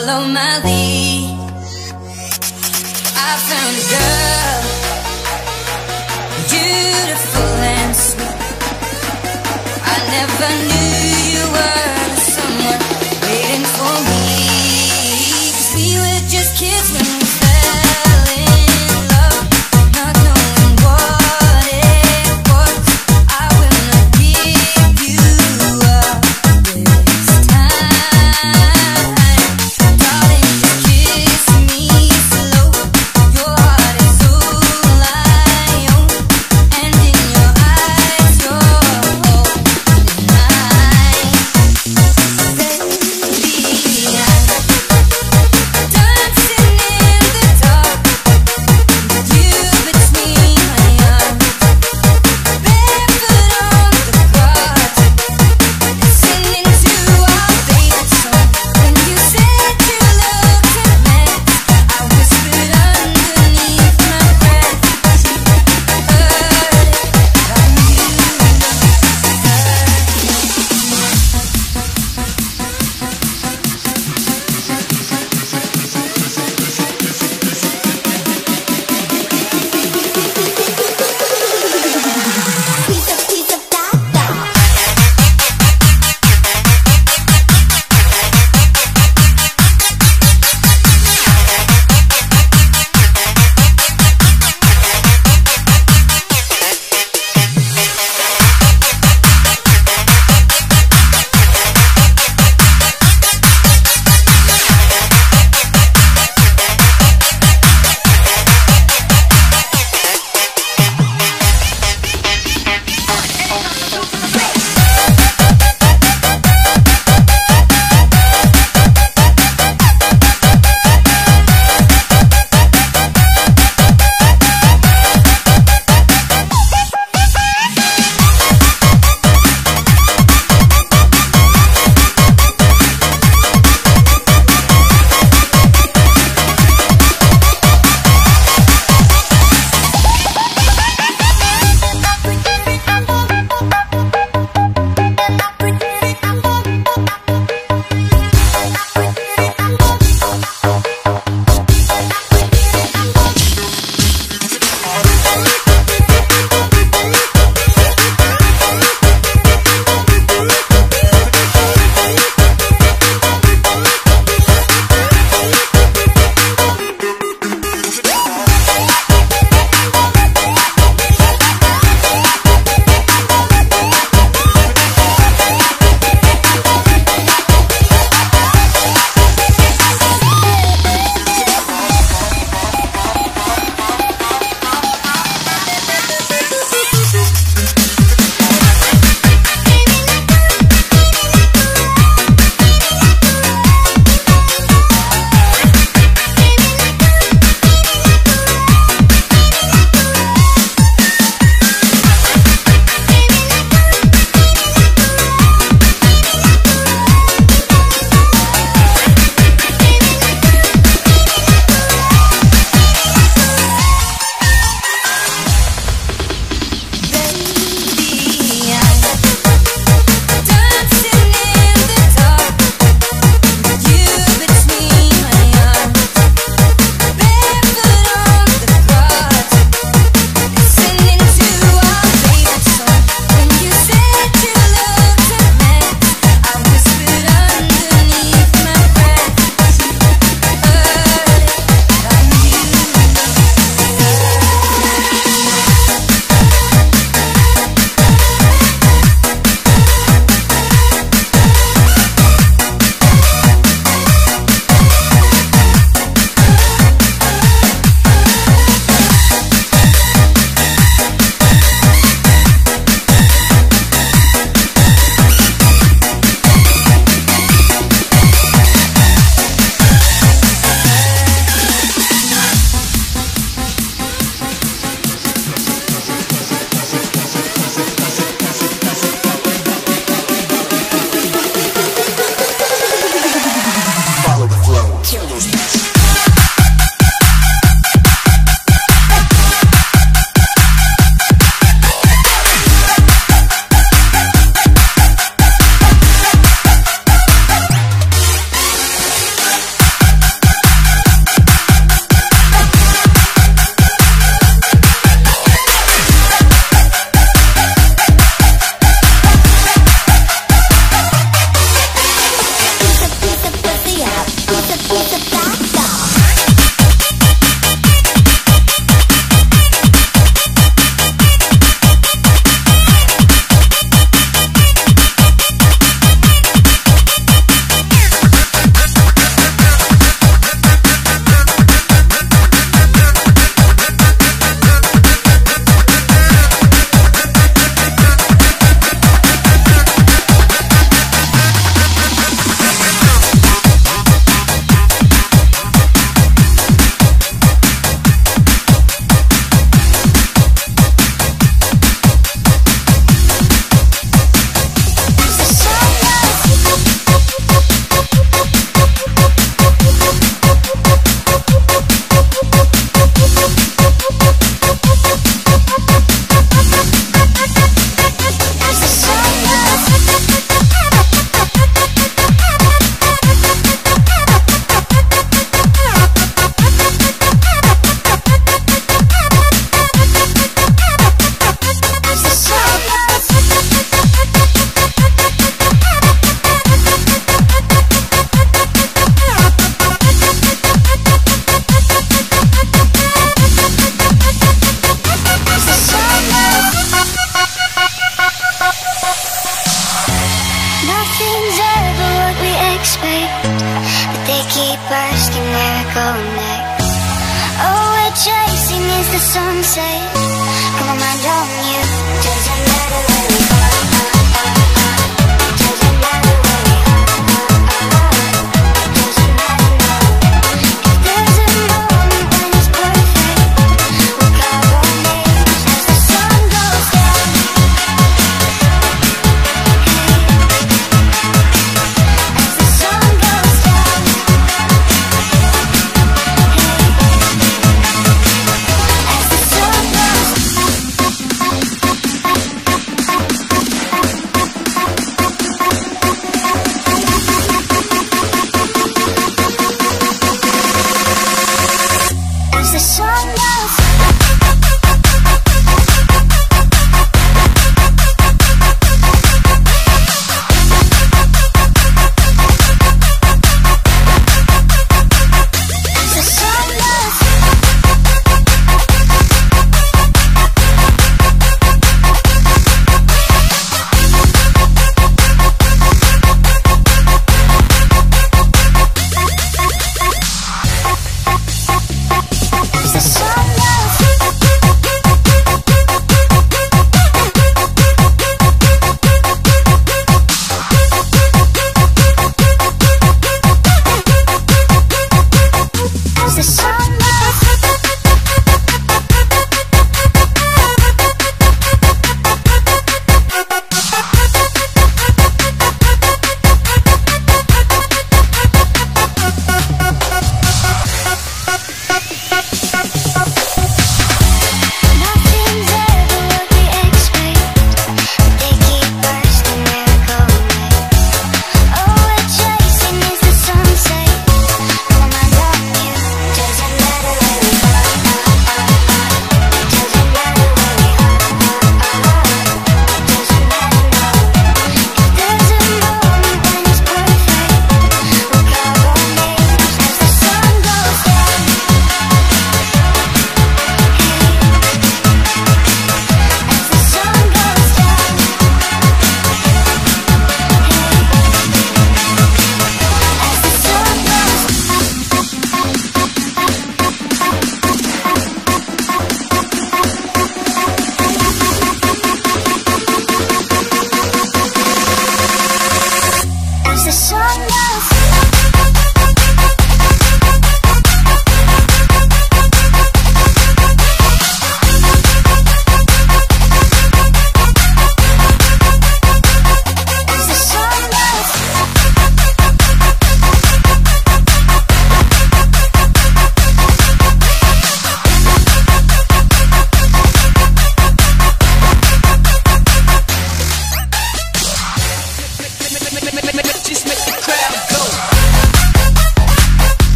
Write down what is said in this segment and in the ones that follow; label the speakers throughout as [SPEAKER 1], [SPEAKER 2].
[SPEAKER 1] Follow my lead.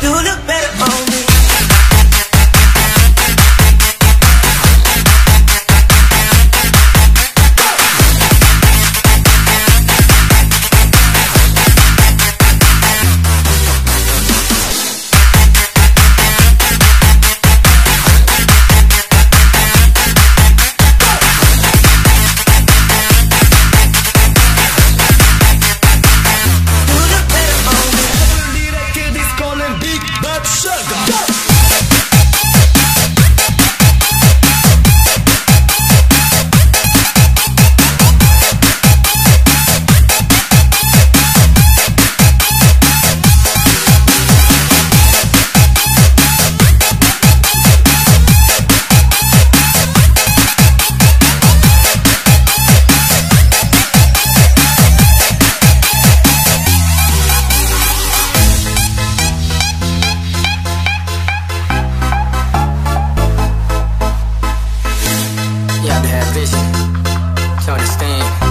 [SPEAKER 2] Do the best. to understand.